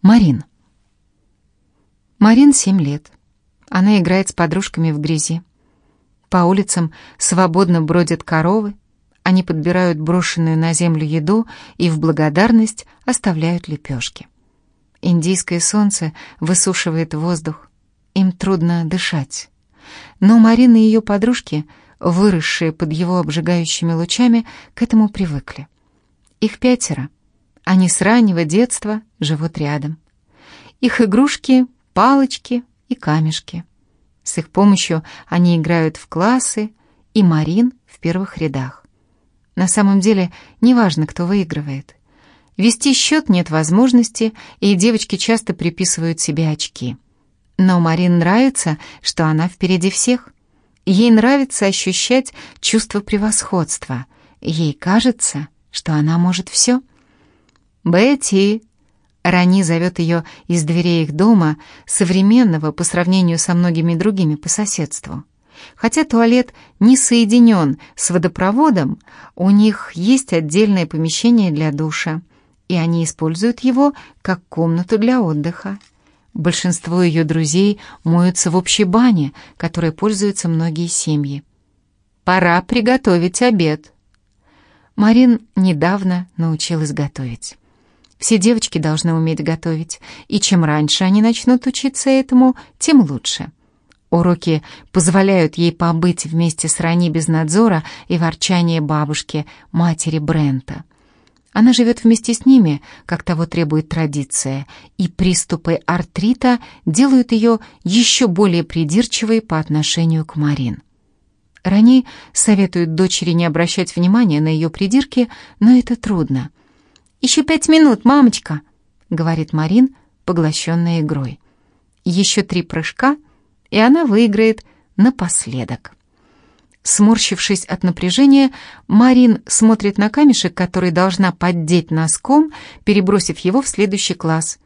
Марин. Марин семь лет. Она играет с подружками в грязи. По улицам свободно бродят коровы, они подбирают брошенную на землю еду и в благодарность оставляют лепешки. Индийское солнце высушивает воздух, им трудно дышать. Но Марина и ее подружки, выросшие под его обжигающими лучами, к этому привыкли. Их пятеро. Они с раннего детства живут рядом. Их игрушки — палочки и камешки. С их помощью они играют в классы, и Марин в первых рядах. На самом деле, неважно, кто выигрывает. Вести счет нет возможности, и девочки часто приписывают себе очки. Но Марин нравится, что она впереди всех. Ей нравится ощущать чувство превосходства. Ей кажется, что она может все. «Бетти!» Рани зовет ее из дверей их дома, современного по сравнению со многими другими по соседству. Хотя туалет не соединен с водопроводом, у них есть отдельное помещение для душа, и они используют его как комнату для отдыха. Большинство ее друзей моются в общей бане, которой пользуются многие семьи. «Пора приготовить обед». Марин недавно научилась готовить. Все девочки должны уметь готовить, и чем раньше они начнут учиться этому, тем лучше. Уроки позволяют ей побыть вместе с Рани без надзора и ворчания бабушки, матери Брента. Она живет вместе с ними, как того требует традиция, и приступы артрита делают ее еще более придирчивой по отношению к Марин. Рани советует дочери не обращать внимания на ее придирки, но это трудно. «Еще пять минут, мамочка», — говорит Марин, поглощенная игрой. «Еще три прыжка, и она выиграет напоследок». Сморщившись от напряжения, Марин смотрит на камешек, который должна поддеть носком, перебросив его в следующий класс.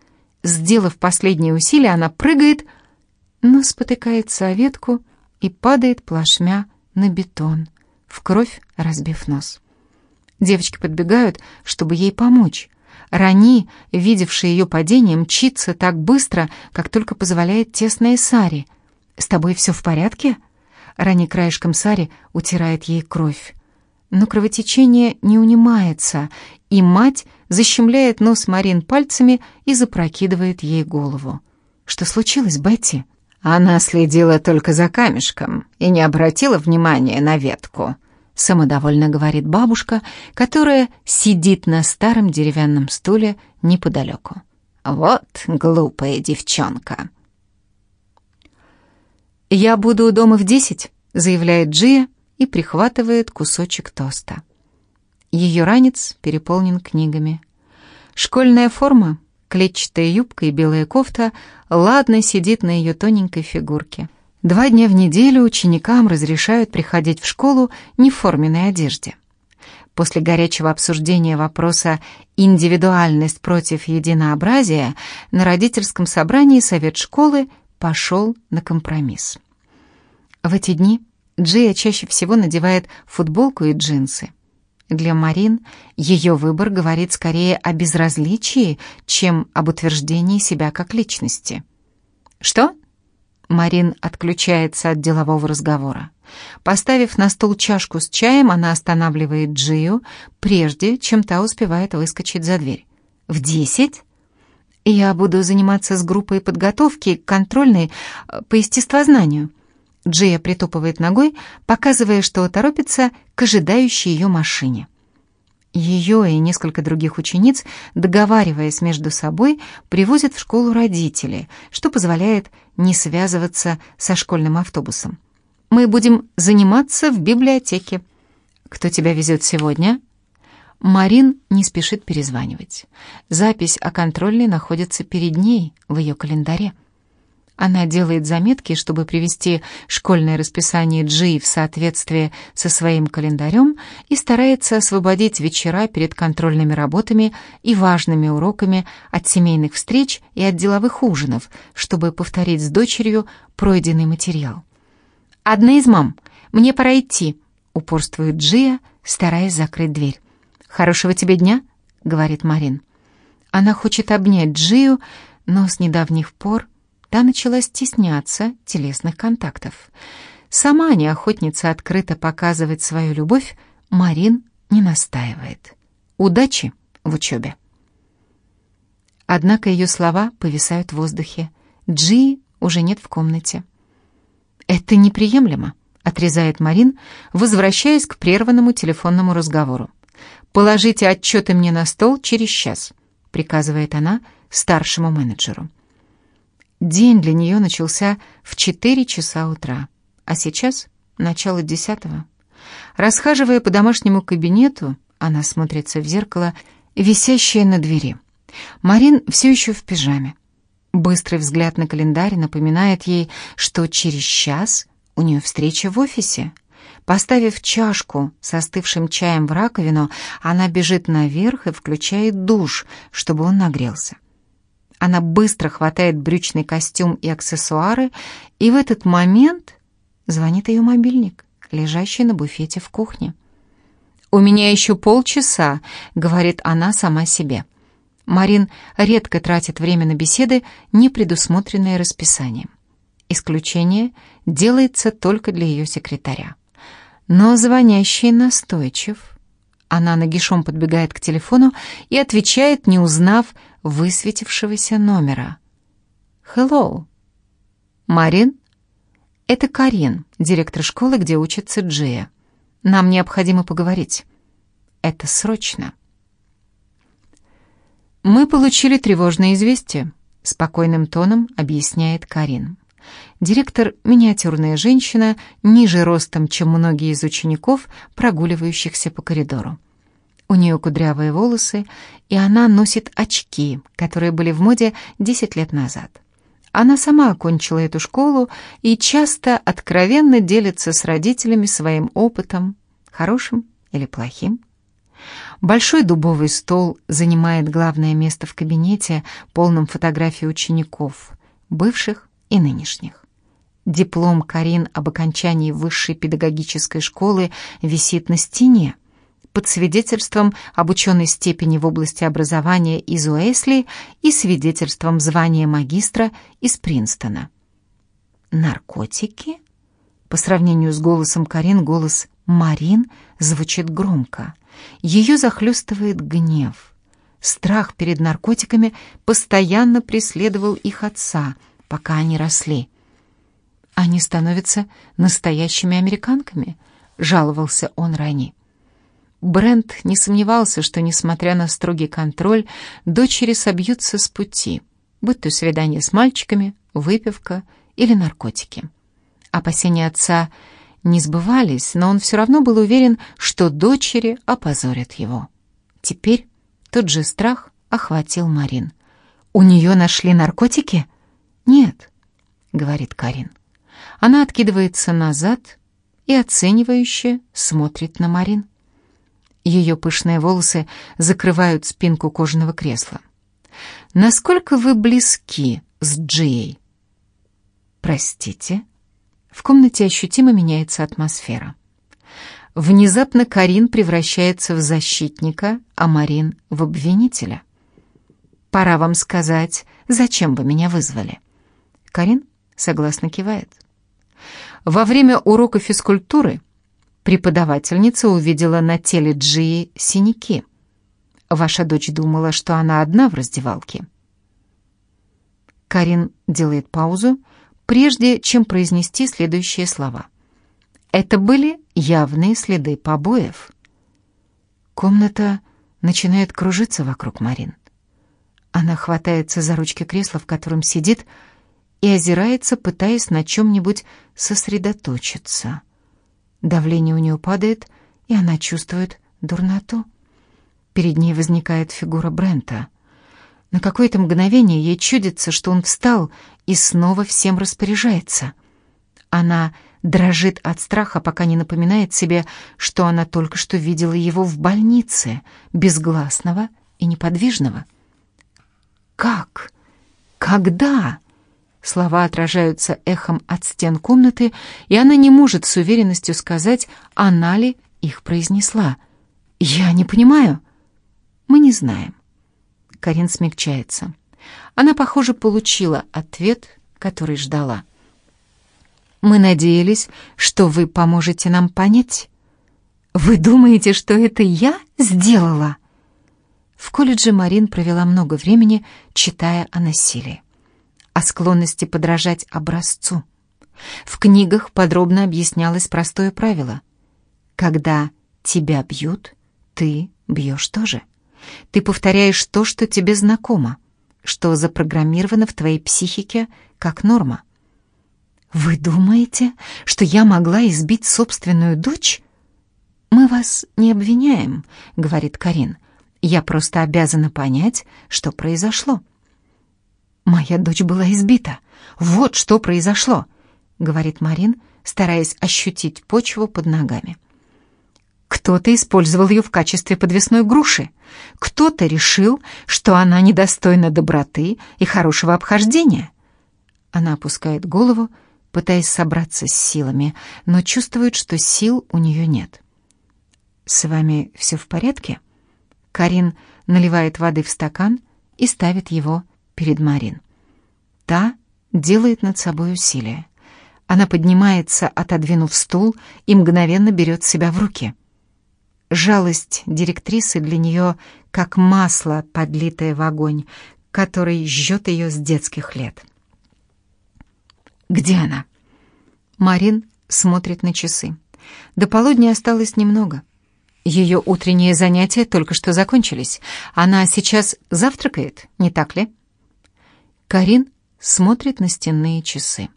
Сделав последнее усилие, она прыгает, но спотыкается о ветку и падает плашмя на бетон, в кровь разбив нос. Девочки подбегают, чтобы ей помочь. Рани, видевшая ее падение, мчится так быстро, как только позволяет тесная Сари. «С тобой все в порядке?» Рани краешком Сари утирает ей кровь. Но кровотечение не унимается, и мать защемляет нос Марин пальцами и запрокидывает ей голову. «Что случилось, Бетти?» Она следила только за камешком и не обратила внимания на ветку. Самодовольно говорит бабушка, которая сидит на старом деревянном стуле неподалеку. Вот глупая девчонка. «Я буду дома в десять», — заявляет Джия и прихватывает кусочек тоста. Ее ранец переполнен книгами. Школьная форма, клетчатая юбка и белая кофта ладно сидит на ее тоненькой фигурке. Два дня в неделю ученикам разрешают приходить в школу не в форменной одежде. После горячего обсуждения вопроса «индивидуальность против единообразия» на родительском собрании совет школы пошел на компромисс. В эти дни Джия чаще всего надевает футболку и джинсы. Для Марин ее выбор говорит скорее о безразличии, чем об утверждении себя как личности. «Что?» Марин отключается от делового разговора. Поставив на стол чашку с чаем, она останавливает Джию, прежде чем та успевает выскочить за дверь. «В десять?» Я буду заниматься с группой подготовки контрольной э, по естествознанию. Джия притопывает ногой, показывая, что торопится к ожидающей ее машине. Ее и несколько других учениц, договариваясь между собой, привозят в школу родители, что позволяет не связываться со школьным автобусом. Мы будем заниматься в библиотеке. Кто тебя везет сегодня? Марин не спешит перезванивать. Запись о контрольной находится перед ней в ее календаре. Она делает заметки, чтобы привести школьное расписание Джи в соответствие со своим календарем и старается освободить вечера перед контрольными работами и важными уроками от семейных встреч и от деловых ужинов, чтобы повторить с дочерью пройденный материал. «Одна из мам, мне пора идти», — упорствует Джия, стараясь закрыть дверь. «Хорошего тебе дня», — говорит Марин. Она хочет обнять Джию, но с недавних пор та начала стесняться телесных контактов. Сама не охотница открыто показывать свою любовь, Марин не настаивает. Удачи в учебе. Однако ее слова повисают в воздухе. Джи уже нет в комнате. «Это неприемлемо», — отрезает Марин, возвращаясь к прерванному телефонному разговору. «Положите отчеты мне на стол через час», — приказывает она старшему менеджеру. День для нее начался в 4 часа утра, а сейчас начало десятого. Расхаживая по домашнему кабинету, она смотрится в зеркало, висящее на двери. Марин все еще в пижаме. Быстрый взгляд на календарь напоминает ей, что через час у нее встреча в офисе. Поставив чашку с остывшим чаем в раковину, она бежит наверх и включает душ, чтобы он нагрелся. Она быстро хватает брючный костюм и аксессуары, и в этот момент звонит ее мобильник, лежащий на буфете в кухне. «У меня еще полчаса», — говорит она сама себе. Марин редко тратит время на беседы, не предусмотренные расписанием. Исключение делается только для ее секретаря. Но звонящий настойчив. Она нагишом подбегает к телефону и отвечает, не узнав высветившегося номера. «Hello». «Марин?» «Это Карин, директор школы, где учится Джия. Нам необходимо поговорить. Это срочно». «Мы получили тревожное известие», — спокойным тоном объясняет Карин. Директор — миниатюрная женщина, ниже ростом, чем многие из учеников, прогуливающихся по коридору. У нее кудрявые волосы, и она носит очки, которые были в моде 10 лет назад. Она сама окончила эту школу и часто откровенно делится с родителями своим опытом, хорошим или плохим. Большой дубовый стол занимает главное место в кабинете, полном фотографий учеников, бывших и нынешних. Диплом Карин об окончании высшей педагогической школы висит на стене, под свидетельством об ученой степени в области образования из Уэсли и свидетельством звания магистра из Принстона. Наркотики? По сравнению с голосом Карин, голос Марин звучит громко. Ее захлестывает гнев. Страх перед наркотиками постоянно преследовал их отца, пока они росли. «Они становятся настоящими американками», — жаловался он Райни. Брент не сомневался, что, несмотря на строгий контроль, дочери собьются с пути, будь то свидание с мальчиками, выпивка или наркотики. Опасения отца не сбывались, но он все равно был уверен, что дочери опозорят его. Теперь тот же страх охватил Марин. «У нее нашли наркотики?» «Нет», — говорит Карин. Она откидывается назад и оценивающе смотрит на Марин. Ее пышные волосы закрывают спинку кожаного кресла. «Насколько вы близки с Джией?» «Простите?» В комнате ощутимо меняется атмосфера. Внезапно Карин превращается в защитника, а Марин — в обвинителя. «Пора вам сказать, зачем вы меня вызвали?» Карин согласно кивает. Во время урока физкультуры преподавательница увидела на теле Джии синяки. Ваша дочь думала, что она одна в раздевалке. Карин делает паузу, прежде чем произнести следующие слова. Это были явные следы побоев. Комната начинает кружиться вокруг Марин. Она хватается за ручки кресла, в котором сидит, и озирается, пытаясь на чем-нибудь сосредоточиться. Давление у нее падает, и она чувствует дурноту. Перед ней возникает фигура Брента. На какое-то мгновение ей чудится, что он встал и снова всем распоряжается. Она дрожит от страха, пока не напоминает себе, что она только что видела его в больнице, безгласного и неподвижного. «Как? Когда?» Слова отражаются эхом от стен комнаты, и она не может с уверенностью сказать, она ли их произнесла. «Я не понимаю». «Мы не знаем». Карин смягчается. Она, похоже, получила ответ, который ждала. «Мы надеялись, что вы поможете нам понять. Вы думаете, что это я сделала?» В колледже Марин провела много времени, читая о насилии, о склонности подражать образцу. В книгах подробно объяснялось простое правило. Когда тебя бьют, ты бьешь тоже. Ты повторяешь то, что тебе знакомо, что запрограммировано в твоей психике как норма. «Вы думаете, что я могла избить собственную дочь?» «Мы вас не обвиняем», — говорит Карин. Я просто обязана понять, что произошло. Моя дочь была избита. Вот что произошло, говорит Марин, стараясь ощутить почву под ногами. Кто-то использовал ее в качестве подвесной груши. Кто-то решил, что она недостойна доброты и хорошего обхождения. Она опускает голову, пытаясь собраться с силами, но чувствует, что сил у нее нет. «С вами все в порядке?» Карин наливает воды в стакан и ставит его перед Марин. Та делает над собой усилие. Она поднимается, отодвинув стул, и мгновенно берет себя в руки. Жалость директрисы для нее как масло, подлитое в огонь, который жжет ее с детских лет. «Где она?» Марин смотрит на часы. До полудня осталось немного. Ее утренние занятия только что закончились. Она сейчас завтракает, не так ли? Карин смотрит на стенные часы.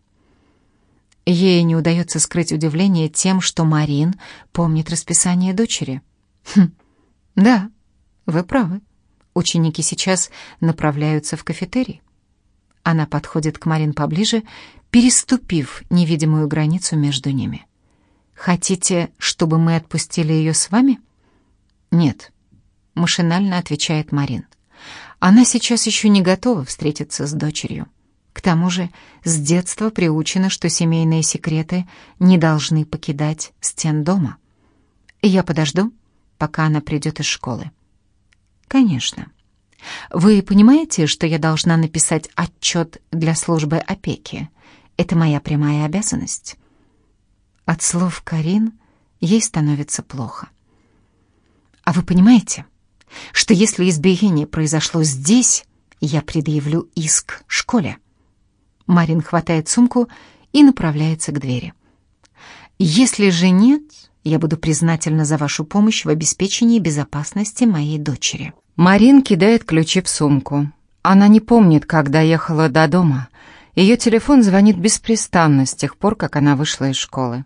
Ей не удается скрыть удивление тем, что Марин помнит расписание дочери. Хм, да, вы правы. Ученики сейчас направляются в кафетерий. Она подходит к Марин поближе, переступив невидимую границу между ними. «Хотите, чтобы мы отпустили ее с вами?» «Нет», — машинально отвечает Марин. «Она сейчас еще не готова встретиться с дочерью. К тому же с детства приучена, что семейные секреты не должны покидать стен дома. Я подожду, пока она придет из школы». «Конечно. Вы понимаете, что я должна написать отчет для службы опеки? Это моя прямая обязанность». От слов Карин ей становится плохо. «А вы понимаете, что если избиение произошло здесь, я предъявлю иск школе?» Марин хватает сумку и направляется к двери. «Если же нет, я буду признательна за вашу помощь в обеспечении безопасности моей дочери». Марин кидает ключи в сумку. Она не помнит, как доехала до дома. Ее телефон звонит беспрестанно с тех пор, как она вышла из школы.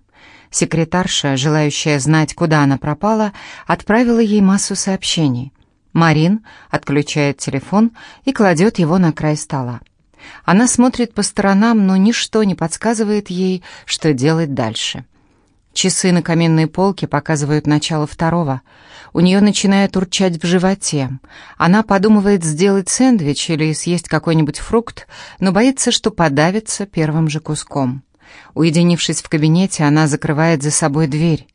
Секретарша, желающая знать, куда она пропала, отправила ей массу сообщений. Марин отключает телефон и кладет его на край стола. Она смотрит по сторонам, но ничто не подсказывает ей, что делать дальше. Часы на каменной полке показывают начало второго. У нее начинает урчать в животе. Она подумывает сделать сэндвич или съесть какой-нибудь фрукт, но боится, что подавится первым же куском. Уединившись в кабинете, она закрывает за собой дверь.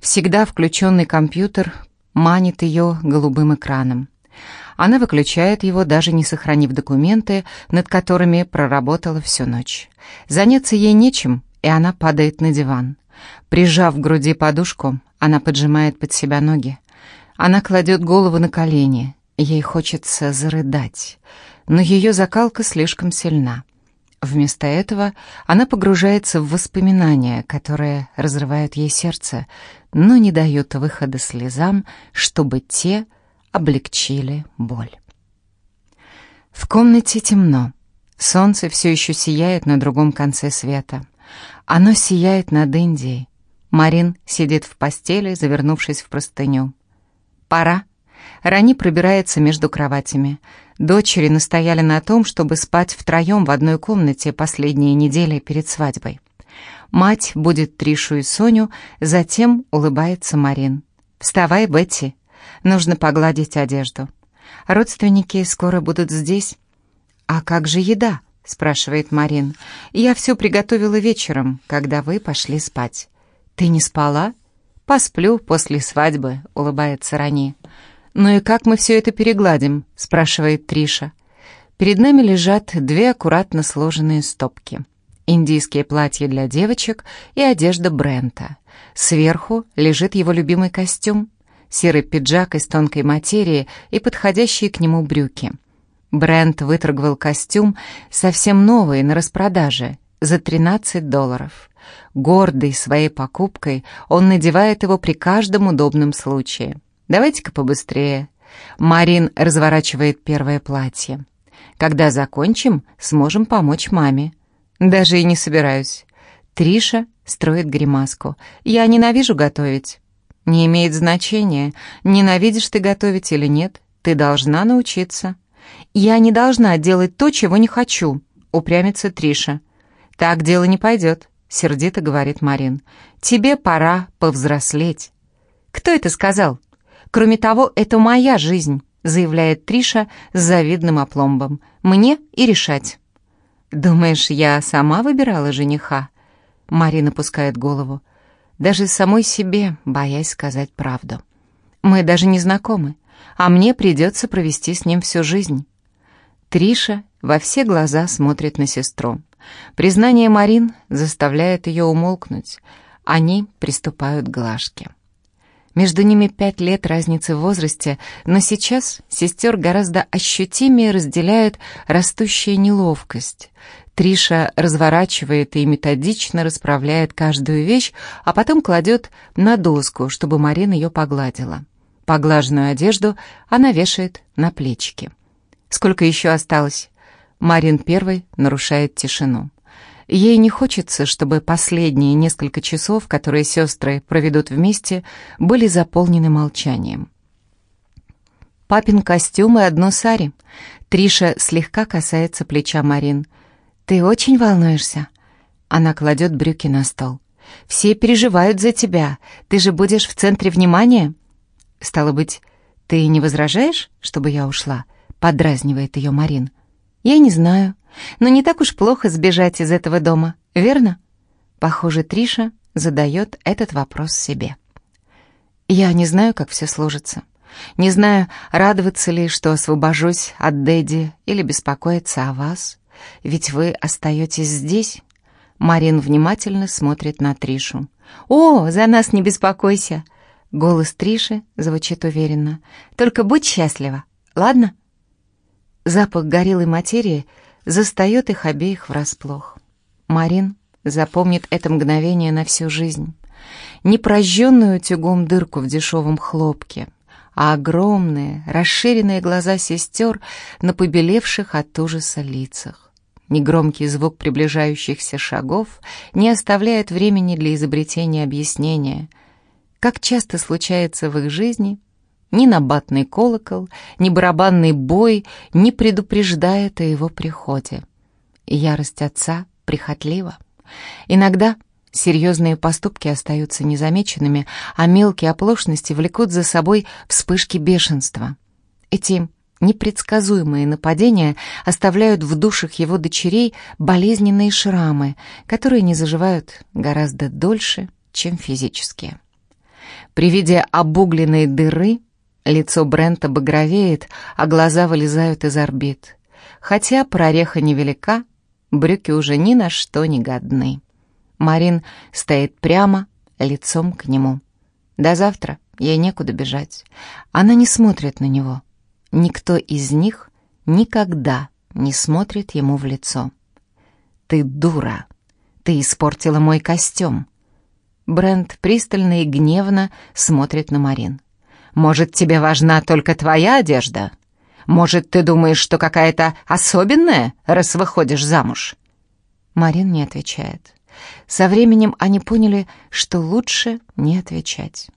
Всегда включенный компьютер манит ее голубым экраном. Она выключает его, даже не сохранив документы, над которыми проработала всю ночь. Заняться ей нечем, и она падает на диван. Прижав к груди подушку, она поджимает под себя ноги. Она кладет голову на колени. Ей хочется зарыдать, но ее закалка слишком сильна. Вместо этого она погружается в воспоминания, которые разрывают ей сердце, но не дают выхода слезам, чтобы те облегчили боль. В комнате темно. Солнце все еще сияет на другом конце света. Оно сияет над Индией. Марин сидит в постели, завернувшись в простыню. «Пора», Рани пробирается между кроватями. Дочери настояли на том, чтобы спать втроем в одной комнате последние недели перед свадьбой. Мать будет Тришу и Соню, затем улыбается Марин. «Вставай, Бетти, нужно погладить одежду. Родственники скоро будут здесь». «А как же еда?» — спрашивает Марин. «Я все приготовила вечером, когда вы пошли спать». «Ты не спала?» «Посплю после свадьбы», — улыбается Рани. «Ну и как мы все это перегладим?» — спрашивает Триша. Перед нами лежат две аккуратно сложенные стопки. Индийские платья для девочек и одежда Брента. Сверху лежит его любимый костюм, серый пиджак из тонкой материи и подходящие к нему брюки. Брент выторговал костюм совсем новый на распродаже за 13 долларов. Гордый своей покупкой, он надевает его при каждом удобном случае. Давайте-ка побыстрее. Марин разворачивает первое платье. Когда закончим, сможем помочь маме. Даже и не собираюсь. Триша строит гримаску. Я ненавижу готовить. Не имеет значения, ненавидишь ты готовить или нет. Ты должна научиться. Я не должна делать то, чего не хочу, упрямится Триша. Так дело не пойдет, сердито говорит Марин. Тебе пора повзрослеть. Кто это сказал? Кроме того, это моя жизнь, заявляет Триша с завидным опломбом. Мне и решать. Думаешь, я сама выбирала жениха? Марина пускает голову. Даже самой себе, боясь сказать правду. Мы даже не знакомы, а мне придется провести с ним всю жизнь. Триша во все глаза смотрит на сестру. Признание Марин заставляет ее умолкнуть. Они приступают к глажке. Между ними пять лет разницы в возрасте, но сейчас сестер гораздо ощутимее разделяет растущая неловкость. Триша разворачивает и методично расправляет каждую вещь, а потом кладет на доску, чтобы Марина ее погладила. Поглаженную одежду она вешает на плечики. «Сколько еще осталось?» Марин первый нарушает тишину. Ей не хочется, чтобы последние несколько часов, которые сестры проведут вместе, были заполнены молчанием. Папин костюм и одно сари. Триша слегка касается плеча Марин. «Ты очень волнуешься?» Она кладет брюки на стол. «Все переживают за тебя. Ты же будешь в центре внимания?» «Стало быть, ты не возражаешь, чтобы я ушла?» Подразнивает ее Марин. «Я не знаю. Но не так уж плохо сбежать из этого дома, верно? Похоже, Триша задает этот вопрос себе. Я не знаю, как все сложится. Не знаю, радоваться ли, что освобожусь от Дэдди, или беспокоиться о вас. Ведь вы остаетесь здесь. Марин внимательно смотрит на Тришу. «О, за нас не беспокойся!» Голос Триши звучит уверенно. «Только будь счастлива, ладно?» Запах горелой материи застает их обеих врасплох. Марин запомнит это мгновение на всю жизнь. Не прожженную утюгом дырку в дешевом хлопке, а огромные, расширенные глаза сестер на побелевших от ужаса лицах. Негромкий звук приближающихся шагов не оставляет времени для изобретения объяснения. Как часто случается в их жизни — ни набатный колокол, ни барабанный бой не предупреждает о его приходе. Ярость отца прихотлива. Иногда серьезные поступки остаются незамеченными, а мелкие оплошности влекут за собой вспышки бешенства. Эти непредсказуемые нападения оставляют в душах его дочерей болезненные шрамы, которые не заживают гораздо дольше, чем физические. При виде обугленной дыры Лицо Брента багровеет, а глаза вылезают из орбит. Хотя прореха невелика, брюки уже ни на что не годны. Марин стоит прямо, лицом к нему. До завтра ей некуда бежать. Она не смотрит на него. Никто из них никогда не смотрит ему в лицо. «Ты дура! Ты испортила мой костюм!» Брент пристально и гневно смотрит на Марин. Может, тебе важна только твоя одежда? Может, ты думаешь, что какая-то особенная, раз выходишь замуж?» Марин не отвечает. Со временем они поняли, что лучше не отвечать.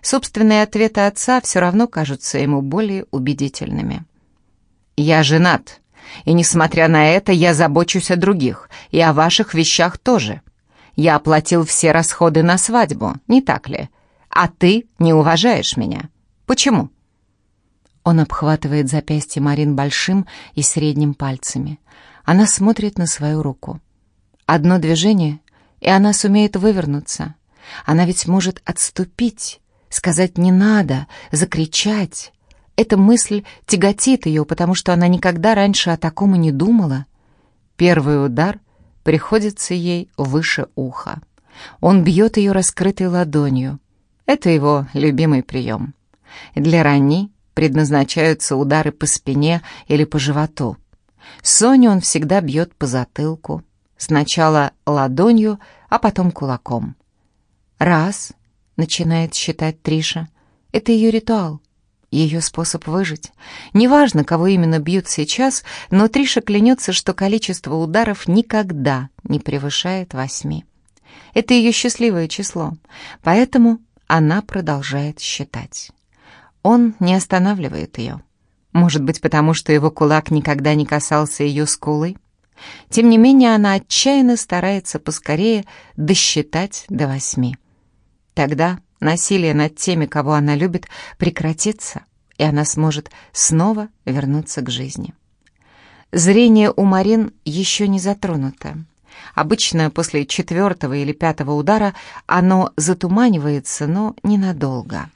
Собственные ответы отца все равно кажутся ему более убедительными. «Я женат, и, несмотря на это, я забочусь о других, и о ваших вещах тоже. Я оплатил все расходы на свадьбу, не так ли? А ты не уважаешь меня. Почему?» Он обхватывает запястье Марин большим и средним пальцами. Она смотрит на свою руку. Одно движение, и она сумеет вывернуться. Она ведь может отступить, сказать «не надо», закричать. Эта мысль тяготит ее, потому что она никогда раньше о таком и не думала. Первый удар приходится ей выше уха. Он бьет ее раскрытой ладонью. Это его любимый прием. Для Рани предназначаются удары по спине или по животу. Соню он всегда бьет по затылку. Сначала ладонью, а потом кулаком. «Раз», — начинает считать Триша, — «это ее ритуал, ее способ выжить. Неважно, кого именно бьют сейчас, но Триша клянется, что количество ударов никогда не превышает восьми. Это ее счастливое число, поэтому она продолжает считать. Он не останавливает ее. Может быть, потому что его кулак никогда не касался ее скулы? Тем не менее, она отчаянно старается поскорее досчитать до восьми. Тогда насилие над теми, кого она любит, прекратится, и она сможет снова вернуться к жизни. Зрение у Марин еще не затронуто. Обычно после четвертого или пятого удара оно затуманивается, но ненадолго.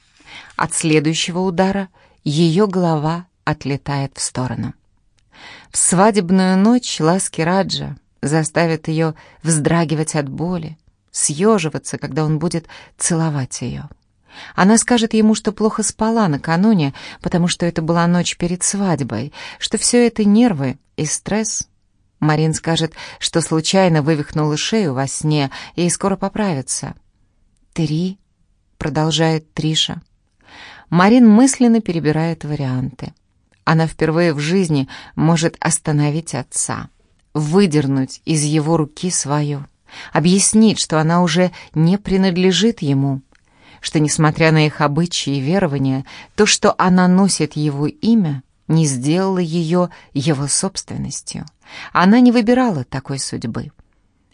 От следующего удара ее голова отлетает в сторону. В свадебную ночь ласки Раджа заставят ее вздрагивать от боли, съеживаться, когда он будет целовать ее. Она скажет ему, что плохо спала накануне, потому что это была ночь перед свадьбой, что все это нервы и стресс. Марин скажет, что случайно вывихнула шею во сне и скоро поправится. «Три», — продолжает Триша. Марин мысленно перебирает варианты. Она впервые в жизни может остановить отца, выдернуть из его руки свою, объяснить, что она уже не принадлежит ему, что, несмотря на их обычаи и верования, то, что она носит его имя, не сделало ее его собственностью. Она не выбирала такой судьбы.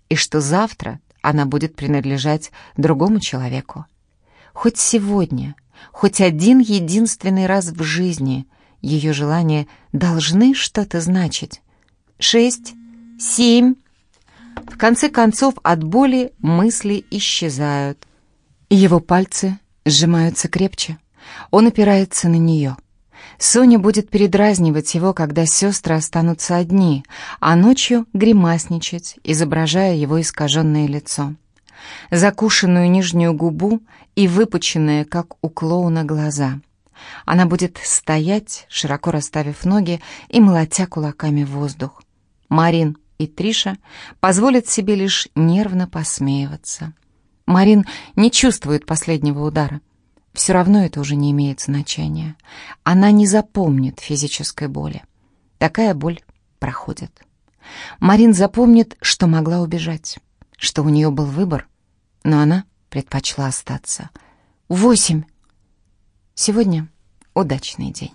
И что завтра она будет принадлежать другому человеку. Хоть сегодня, хоть один единственный раз в жизни ее желания должны что-то значить. Шесть, семь. В конце концов от боли мысли исчезают. Его пальцы сжимаются крепче. Он опирается на нее. Соня будет передразнивать его, когда сестры останутся одни, а ночью гримасничать, изображая его искаженное лицо. Закушенную нижнюю губу и выпученные, как у клоуна, глаза. Она будет стоять, широко расставив ноги и молотя кулаками в воздух. Марин и Триша позволят себе лишь нервно посмеиваться. Марин не чувствует последнего удара. Все равно это уже не имеет значения. Она не запомнит физической боли. Такая боль проходит. Марин запомнит, что могла убежать, что у нее был выбор, но она предпочла остаться. Восемь. Сегодня удачный день.